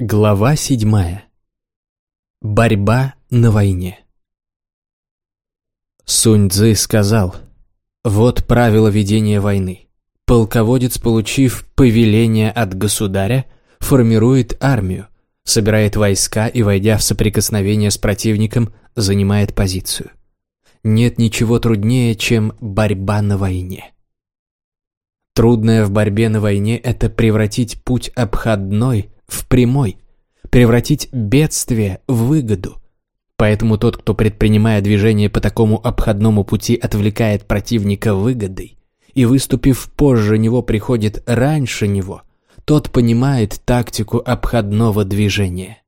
Глава седьмая. Борьба на войне. Сунь Цзы сказал, «Вот правило ведения войны. Полководец, получив повеление от государя, формирует армию, собирает войска и, войдя в соприкосновение с противником, занимает позицию. Нет ничего труднее, чем борьба на войне. Трудное в борьбе на войне – это превратить путь обходной в прямой, превратить бедствие в выгоду. Поэтому тот, кто, предпринимая движение по такому обходному пути, отвлекает противника выгодой, и, выступив позже него, приходит раньше него, тот понимает тактику обходного движения.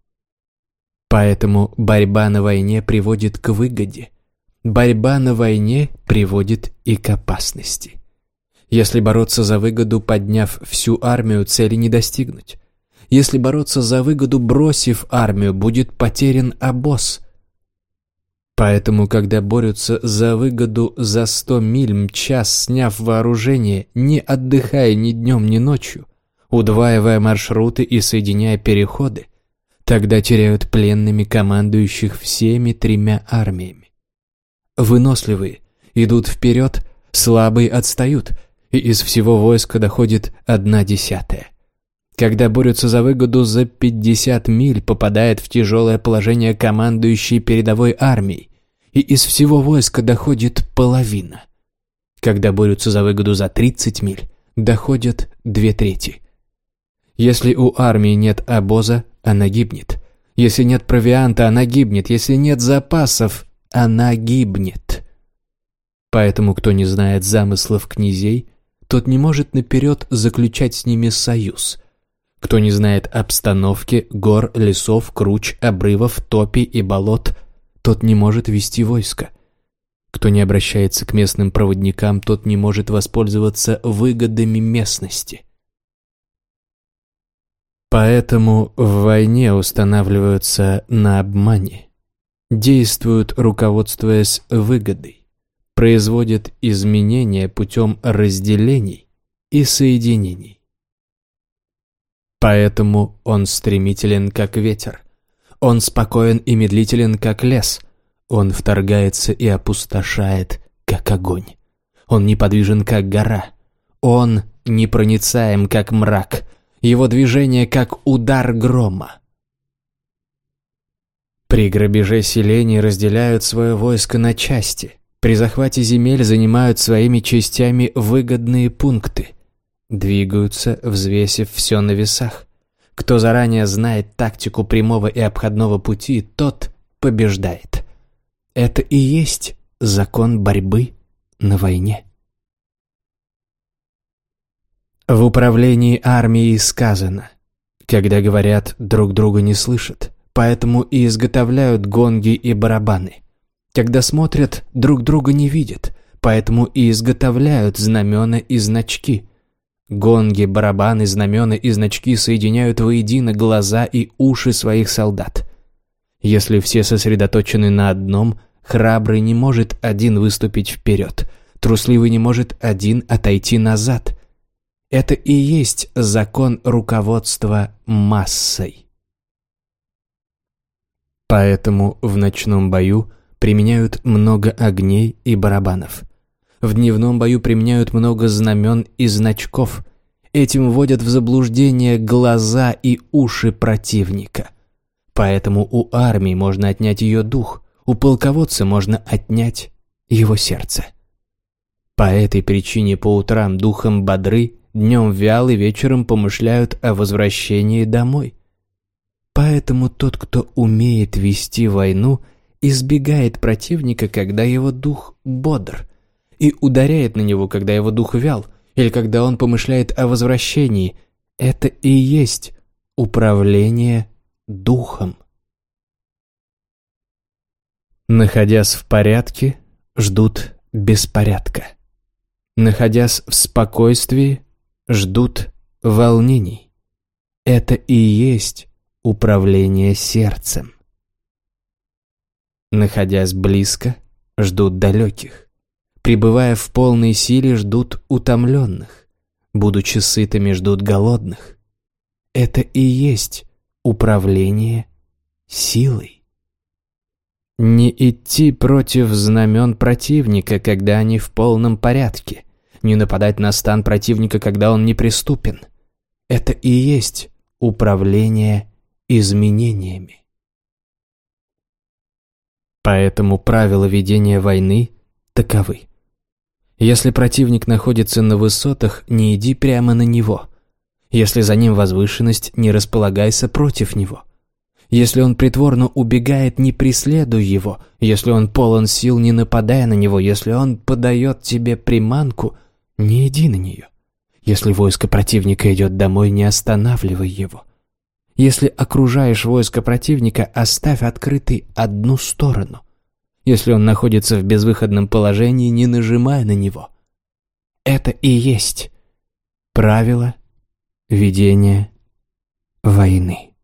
Поэтому борьба на войне приводит к выгоде. Борьба на войне приводит и к опасности. Если бороться за выгоду, подняв всю армию, цели не достигнуть. Если бороться за выгоду, бросив армию, будет потерян обоз. Поэтому, когда борются за выгоду за сто миль мча, сняв вооружение, не отдыхая ни днем, ни ночью, удваивая маршруты и соединяя переходы, тогда теряют пленными командующих всеми тремя армиями. Выносливые идут вперед, слабые отстают, и из всего войска доходит одна десятая. Когда борются за выгоду за 50 миль, попадает в тяжелое положение командующий передовой армией, и из всего войска доходит половина. Когда борются за выгоду за 30 миль, доходят две трети. Если у армии нет обоза, она гибнет. Если нет провианта, она гибнет. Если нет запасов, она гибнет. Поэтому, кто не знает замыслов князей, тот не может наперед заключать с ними союз – кто не знает обстановки, гор, лесов, круч, обрывов, топи и болот, тот не может вести войско. Кто не обращается к местным проводникам, тот не может воспользоваться выгодами местности. Поэтому в войне устанавливаются на обмане, действуют, руководствуясь выгодой, производят изменения путем разделений и соединений. Поэтому он стремителен, как ветер. Он спокоен и медлителен, как лес. Он вторгается и опустошает, как огонь. Он неподвижен, как гора. Он непроницаем, как мрак. Его движение, как удар грома. При грабеже селений разделяют свое войско на части. При захвате земель занимают своими частями выгодные пункты. Двигаются, взвесив все на весах. Кто заранее знает тактику прямого и обходного пути, тот побеждает. Это и есть закон борьбы на войне. В управлении армией сказано, когда говорят, друг друга не слышат, поэтому и изготовляют гонги и барабаны. Когда смотрят, друг друга не видят, поэтому и изготовляют знамена и значки – Гонги, барабаны, знамена и значки соединяют воедино глаза и уши своих солдат. Если все сосредоточены на одном, храбрый не может один выступить вперед, трусливый не может один отойти назад. Это и есть закон руководства массой. Поэтому в ночном бою применяют много огней и барабанов – в дневном бою применяют много знамен и значков. Этим вводят в заблуждение глаза и уши противника. Поэтому у армии можно отнять ее дух, у полководца можно отнять его сердце. По этой причине по утрам духом бодры, днем вялы, вечером помышляют о возвращении домой. Поэтому тот, кто умеет вести войну, избегает противника, когда его дух бодр – и ударяет на него, когда его дух вял, или когда он помышляет о возвращении. Это и есть управление духом. Находясь в порядке, ждут беспорядка. Находясь в спокойствии, ждут волнений. Это и есть управление сердцем. Находясь близко, ждут далеких пребывая в полной силе, ждут утомленных, будучи сытыми, ждут голодных. Это и есть управление силой. Не идти против знамен противника, когда они в полном порядке. Не нападать на стан противника, когда он неприступен. Это и есть управление изменениями. Поэтому правила ведения войны таковы. Если противник находится на высотах, не иди прямо на него. Если за ним возвышенность, не располагайся против него. Если он притворно убегает, не преследуй его. Если он полон сил, не нападай на него. Если он подает тебе приманку, не иди на нее. Если войско противника идет домой, не останавливай его. Если окружаешь войско противника, оставь открытой одну сторону. Если он находится в безвыходном положении, не нажимай на него. Это и есть правило ведения войны.